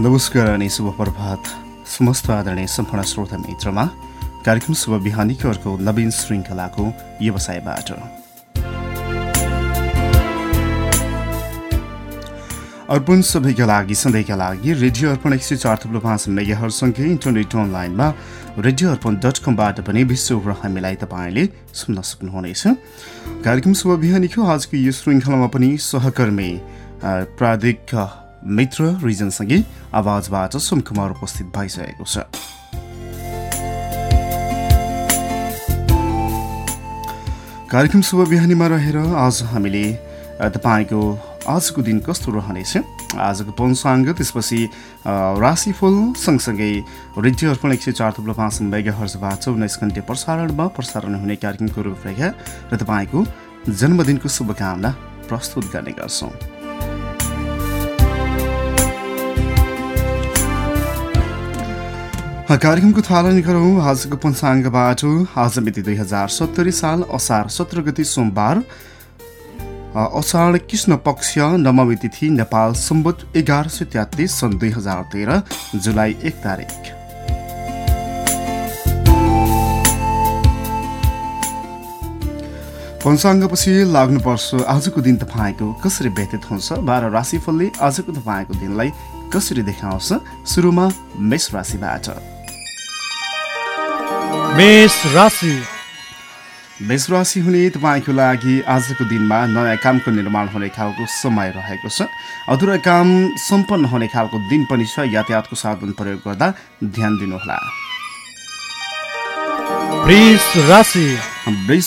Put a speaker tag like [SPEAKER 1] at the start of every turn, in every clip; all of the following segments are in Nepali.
[SPEAKER 1] नमस्कार अनि शुभ प्रभात समस्त आदरणीय सम्पूर्ण श्रोता मित्रमा कार्यक्रम शुभ बिहानीको अर्को नवीन श्रृङ्खलाको व्यवसायबाट। अर्पण सबैका लागि सधैँका लागि रेडियो अर्पण एक सय चार थुप्रो पाँच मेगाहरूसँगै इन्टरनेट अनलाइनमा रेडियो अर्पण डट कमबाट पनि विश्वभर हामीलाई तपाईँले सुन्न सक्नुहुनेछ। कार्यक्रम शुभ बिहानीको आजको यो श्रृङ्खलामा पनि सहकर्मी प्राविधिक मित्र रिजनसँगै आवाजबाट सुमकुमार उपस्थित भइसकेको छ। कार्यक्रम शुभ बिहानीमा रहेर आज हामीले तपाईँको आजको दिन कस्तो रहनेछ? आजको पञ्चाङ्ग त्यसपछि राशिफल सँगसँगै रेडियो अर्पण एक सय चार थुप्रो पाँच मेगा हर्जबाट उन्नाइस घन्टे प्रसारणमा प्रसारण हुने कार्यक्रमको रूपरेखा र तपाईँको जन्मदिनको शुभकामना प्रस्तुत गर्ने गर्छौँ। कार्यक्रमको थालनी गरौँ। आजको पञ्चाङ्गबाट आज मिति दुई हजार सत्तरी साल असार सत्र गति सोमबार। असार कृष्ण पक्ष नवमी तिथि नेपाल सम्बत एघार सय तेत्तिस सन् दुई हजार तेह्र जुलाई एक तारिक पञ्चाङ्गपछि लाग्नुपर्छ आजको दिन तपाईँको कसरी व्यतीत हुन्छ? बाह्र राशिफलले आजको तपाईँको दिनलाई कसरी देखाउँछ? सुरुमा मेष राशिबाट।
[SPEAKER 2] मेष राशि।
[SPEAKER 1] मेष राशि हुने तपाईँको लागि आजको दिनमा नयाँ कामको निर्माण हुने खालको समय रहेको छ। अधुरा काम सम्पन्न हुने खालको दिन पनि छ। यातायातको साधन प्रयोग गर्दा ध्यान दिनुहोला। वृष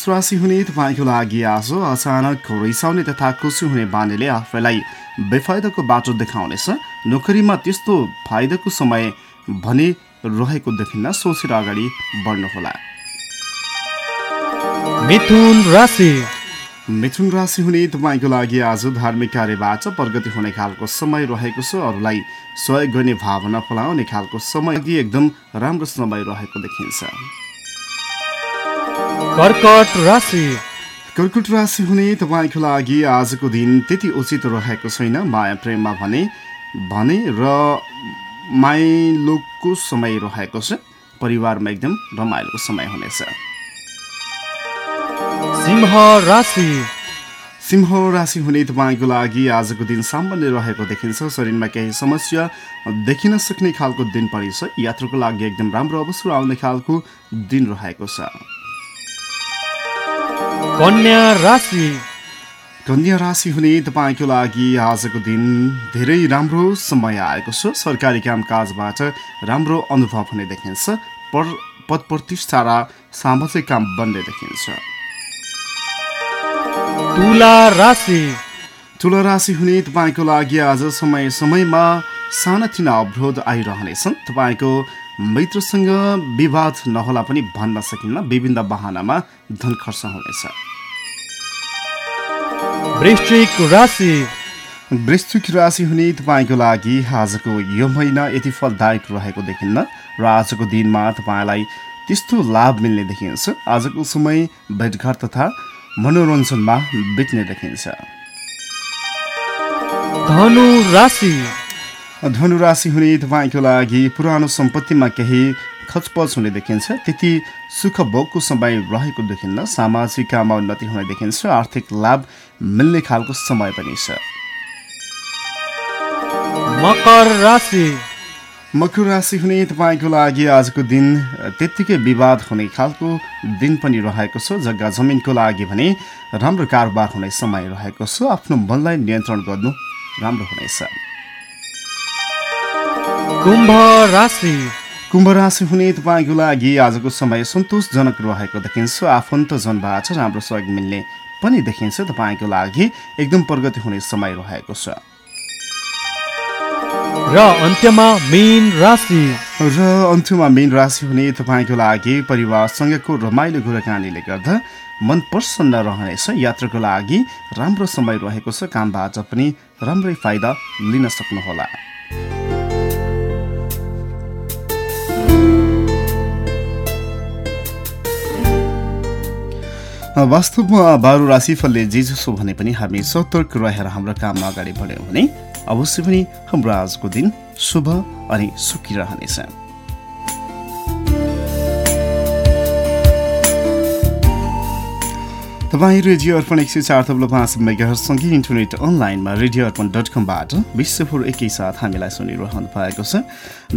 [SPEAKER 1] राशि। हुने तपाईँको लागि आज अचानक रिसाउने तथा खुसी हुने बानीले आफैलाई बेफाइदाको बाटो देखाउनेछ। नोकरीमा त्यस्तो फाइदाको समय भने रहेको देखिन्न सोचेर अगाडि बढ्नुहोला।
[SPEAKER 2] मिथुन राशि।
[SPEAKER 1] मिथुन राशि हुने तपाईँको लागि आज धार्मिक कार्यबाट प्रगति हुने खालको समय रहेको छ। अरूलाई सहयोग गर्ने भावना फलाउने खालको समय एकदम राम्रो समय रहेको देखिन्छ।
[SPEAKER 2] कर्कट राशि।
[SPEAKER 1] कर्कट राशि हुने तपाईँको लागि आजको दिन त्यति उचित रहेको छैन। माया प्रेममा भने भने र माइलोको समय रहेको छ। परिवारमा एकदम रमाइलोको समय हुनेछ।
[SPEAKER 2] सिंह राशि।
[SPEAKER 1] सिंह राशि हुने तपाईँको लागि आजको दिन सामान्य रहेको देखिन्छ। शरीरमा केही समस्या देखिन सक्ने खालको दिन पनि छ। यात्राको लागि एकदम राम्रो अवसर आउने खालको दिन रहेको छ।
[SPEAKER 2] कन्या राशि।
[SPEAKER 1] कन्या राशि हुने तपाईँको लागि आजको दिन धेरै राम्रो समय आएको छ। सरकारी कामकाजबाट राम्रो अनुभव हुने देखिन्छ। पर पद प्रतिष्ठा र सामाजिक काम बन्ने देखिन्छ।
[SPEAKER 2] तुला राशि।
[SPEAKER 1] तुला राशि हुने तपाईँको लागि आज समय समयमा सानातिना अवरोध आइरहनेछन्। तपाईँको मित्रसँग विवाद नहोला पनि भन्न सकिन्न। विभिन्न वाहनामा धन खर्च हुनेछ।
[SPEAKER 2] वृश्चिक राशि।
[SPEAKER 1] वृश्चिक राशि हुने तपाईँको लागि आजको यो महिना यति फलदायक रहेको देखिन्न र आजको दिनमा तपाईँलाई त्यस्तो लाभ मिल्ने देखिन्छ। आजको समय भेटघाट तथा मनोरञ्जनमा बित्ने देखिन्छ।
[SPEAKER 2] धनु राशि।
[SPEAKER 1] धनु राशि हुने तपाईँको लागि पुरानो सम्पत्तिमा केही खचपच हुने देखिन्छ। त्यति सुख भोगको समय रहेको देखिन्न। सामाजिक काममा उन्नति हुने देखिन्छ। आर्थिक लाभ मिल्ने खालको समय पनि छ।
[SPEAKER 2] मकर राशि।
[SPEAKER 1] मकर राशि हुने तपाईँको लागि आजको दिन त्यत्तिकै विवाद हुने खालको दिन पनि रहेको छ। जग्गा जमिनको लागि भने राम्रो कारोबार हुने समय रहेको छ। आफ्नो मनलाई नियन्त्रण गर्नु राम्रो हुनेछ।
[SPEAKER 2] कुम्भ राशि।
[SPEAKER 1] कुम्भ राशि हुने तपाईँको लागि आजको समय सन्तोषजनक रहेको देखिन्छ। आफन्तजनबाट राम्रो सहयोग मिल्ने पनि देखिन्छ। तपाईँको लागि एकदम प्रगति हुने समय रहेको छ।
[SPEAKER 2] र अन्त्यमा मेन राशि।
[SPEAKER 1] र अन्त्यमा मेन राशि हुने तपाईँको लागि परिवारसँगको रमाइलो कुराकानीले गर्दा मन प्रसन्न रहनेछ। यात्राको लागि राम्रो समय रहेको छ। कामबाट पनि राम्रै फाइदा लिन सक्नुहोला। वास्तवमा बारु राशिफलले जे जसो भने पनि हामी सतर्क रहेर हाम्रो काममा अगाडि बढ्यौँ भने अवश्य पनि हाम्रो आजको दिन शुभ अनि सुखी रहनेछ। तपाईँ रेडियो अर्पण एक सय चार थप्लो पाँच मेगाहरूसँगै इन्टरनेट अनलाइनमा रेडियो अर्पण डट कमबाट विश्वभर एकैसाथ हामीलाई सुनिरहनु भएको छ।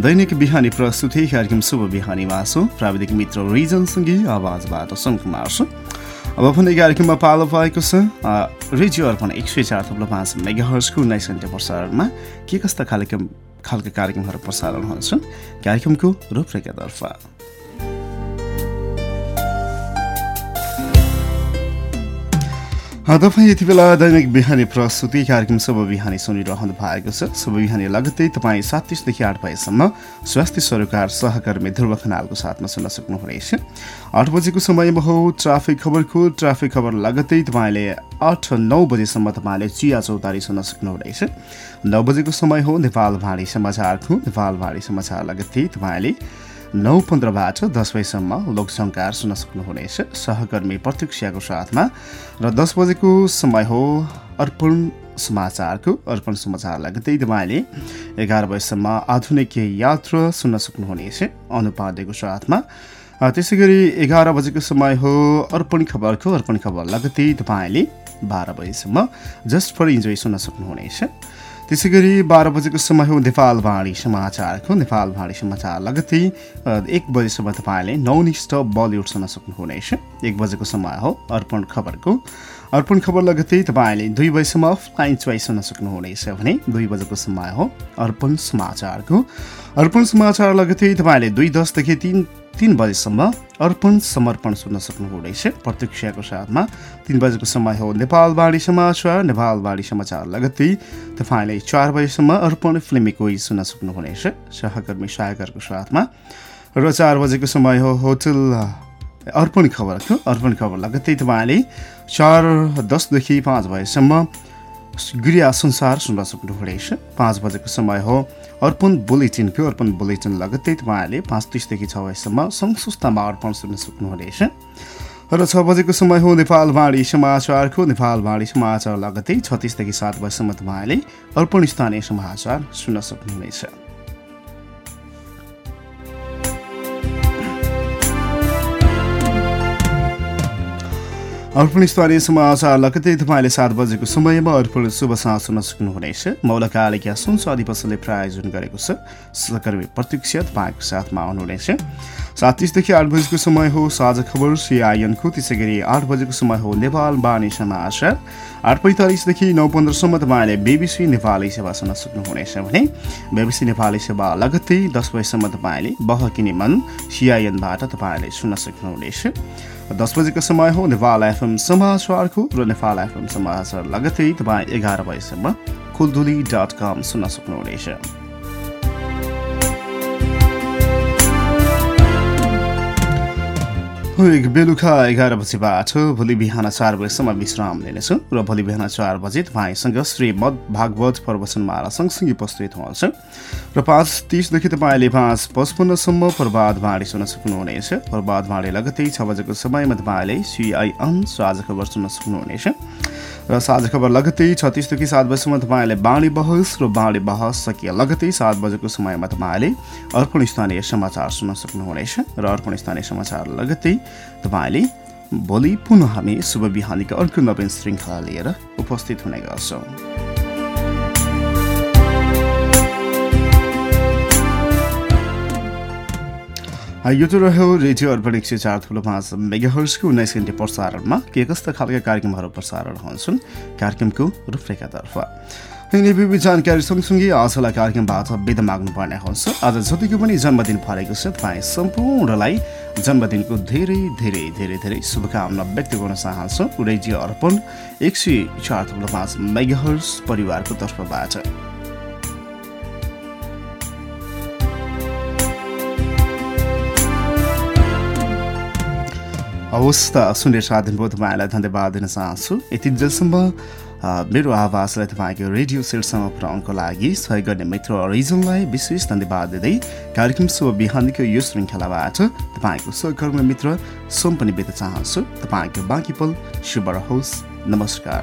[SPEAKER 1] दैनिक बिहानी प्रस्तुति कार्यक्रम शुभ बिहानीमा छु प्राविधिक मित्र रिजनसँगै आवाजबाट सुनकुमार छु अब पनि कार्यक्रममा पालो भएको छ? रेडियो अर्पण एक सय चार थप्लो पाँच मेगाहर्सको उन्नाइस घन्टा प्रसारणमा के कस्ता कार्यक्रम खालका कार्यक्रमहरू प्रसारण हुन्छन्? कार्यक्रमको रूपरेखातर्फ। तपाईँ यति बेला दैनिक बिहानी प्रस्तुति। कार्यक्रम शुभ बिहानी सुनिरहनु भएको छ शुभ बिहानी लगत्तै तपाईँ सात तिसदेखि आठ बजीसम्म स्वास्थ्य सरकार सहकर्मी ध्रुव खनालको साथमा सुन्न सक्नुहुनेछ। आठ बजेको समयमा हो ट्राफिक खबरको ट्राफिक खबर लगत्तै तपाईँले आठ नौ बजेसम्म तपाईँले चिया चौतारी सुन्न सक्नुहुनेछ। नौ बजेको समय हो नेपाल भाँडी समाचारको नेपाल भाँडी समाचार लगत्तै तपाईँले नौ पन्ध्रबाट दस बजीसम्म लोकसङ्कार सुन्न सक्नुहुनेछ। सहकर्मी प्रतीक्षाको साथमा र दस बजेको समय हो अर्पण समाचारको। अर्पण समाचार लगतै तपाईँले एघार बजीसम्म आधुनिक यात्रा सुन्न सक्नुहुनेछ। अनुपाध्यको साथमा त्यसै गरी एघार बजेको समय हो अर्पण खबरको। अर्पण खबर लगतै तपाईँले बाह्र बजीसम्म जस्ट फर इन्जोय सुन्न सक्नुहुनेछ। त्यसै गरी बाह्र बजेको समय हो नेपाल भाँडी समाचारको नेपाल भाँडी समाचार लगत्तै एक बजेसम्म तपाईँले नौनिष्ठ बलिउड सुन्न सक्नुहुनेछ। एक बजेको समय हो अर्पण खबरको। अर्पण खबर लगत्तै तपाईँले दुई बजीसम्म फ्लाइन चोइस सुन्न सक्नुहुनेछ भने दुई बजेको समय हो अर्पण समाचारको। अर्पण समाचार लगत्तै तपाईँले दुई दसदेखि तिन तिन बजेसम्म अर्पण समर्पण सुन्न सक्नुहुनेछ प्रतीक्षाको साथमा तिन बजेको समय हो नेपालवाणी समाचार नेपालवाणी समाचार लगत्तै। तपाईँले चार बजेसम्म अर्पण फिल्मी कोही सुन्न सक्नुहुनेछ। सहकर्मी सहायकहरूको साथमा र चार बजेको समय हो होटल अर्पण खबरको अर्पण खबर लगत्तै तपाईँले चार दसदेखि पाँच बजेसम्म गृह संसार सुन्न सक्नुहुनेछ पाँच बजेको समय हो। अर्पण बुलेटिनको अर्पण बुलेटिन लगत्तै तपाईँहरूले पाँच तिसदेखि छ बजीसम्म संस्थामा अर्पण सुन्न सक्नुहुनेछ। र छ बजेको समय हो नेपाल भाँडी समाचारको। नेपाल भाँडी समाचार लगत्तै छत्तिसदेखि सात बजीसम्म तपाईँहरूले अर्पण स्थानीय समाचार सुन्न सक्नुहुनेछ। अर्पण स्थानीय समाचार लगतै तपाईँले सात बजेको समयमा अर्पण शुभ साँझ सुन्न सक्नुहुनेछ। मौलकालिका सुन सादी पसलले प्रायोजन गरेको छ। सहकर्मी प्रत्यक्ष तपाईँको साथमा आउनुहुनेछ सात तिसदेखि आठ बजेको समय हो साझा खबर सिआइएनको त्यसै गरी आठ बजेको समय हो नेपाल बानी समाचार। आठ पैँतालिसदेखि नौ पन्ध्रसम्म तपाईँले बिबिसी नेपाली सेवा सुन्न सक्नुहुनेछ भने बिबिसी नेपाली सेवा लगत्तै दस बजीसम्म तपाईँले बहकिने मन सिआइएनबाट तपाईँले सुन्न सक्नुहुनेछ। दस बजेको समय हो नेपाल एफएम समाचारको र नेपाल एफएम समाचार लगतै तपाईँ एघार बजीसम्म खुलदुली डट कम सुन्न सक्नुहुनेछ। बेलुका एघार बजीबाट भोलि बिहान चार बजीसम्म विश्राम लिनेछु र भोलि बिहान चार बजे तपाईँसँग श्रीमद भागवत प्रवचनमाला सँगसँगै उपस्थित हुनुहुन्छ र पाँच तिसदेखि तपाईँले पाँच पचपन्नसम्म प्रभात भाँडी सुन्न सक्नुहुनेछ। प्रभात भाँडी लगतै छ बजेको समयमा तपाईँले सिआइएन साझा खबर सुन्न सक्नुहुनेछ। र साझा खबर लगत्तै छत्तिसदेखि सात बजीसम्म तपाईँले बाँडी बहस र बाँडी बहस सकिए लगत्तै सात बजेको समयमा तपाईँले अर्पण स्थानीय समाचार सुन्न सक्नुहुनेछ र अर्पण स्थानीय समाचार लगत्तै तपाईँले भोलि पुनः हामी शुभ बिहानीका अर्को नवीन श्रृङ्खला लिएर उपस्थित हुने गर्छौँ। यो त रह्यो रेडियो अर्पण एक सय चार ठुलो पाँच मेगाहर्सको उन्नाइस घन्टे प्रसारणमा। के कस्ता खालका कार्यक्रमहरू प्रसारण हुन्छन् कार्यक्रमको रूपरेखातर्फ यिनी जानकारी सँगसँगै आजलाई कार्यक्रमबाट बिदा माग्नुपर्ने हुन्छ। आज जतिको पनि जन्मदिन परेको छ तपाईँ सम्पूर्णलाई जन्मदिनको धेरै धेरै धेरै धेरै शुभकामना व्यक्त गर्न चाहन्छु। रेडियो अर्पण एक सय चार थुप्रो पाँच मेगाहर्स परिवारको तर्फबाट। हवस् त सुन्ने साधन भयो तपाईँलाई धन्यवाद दिन चाहन्छु। यति जेलसम्म मेरो आवाजलाई तपाईँको रेडियो सेटसम्म पुऱ्याउनको लागि सहयोग गर्ने मित्र रिजनलाई विशेष धन्यवाद दिँदै कार्यक्रम शुभ बिहानीको यो श्रृङ्खलाबाट तपाईँको सहकर्मी मित्र सोम पनि बित्न चाहन्छु। तपाईँको बाँकी पल शुभ रहोस्। नमस्कार।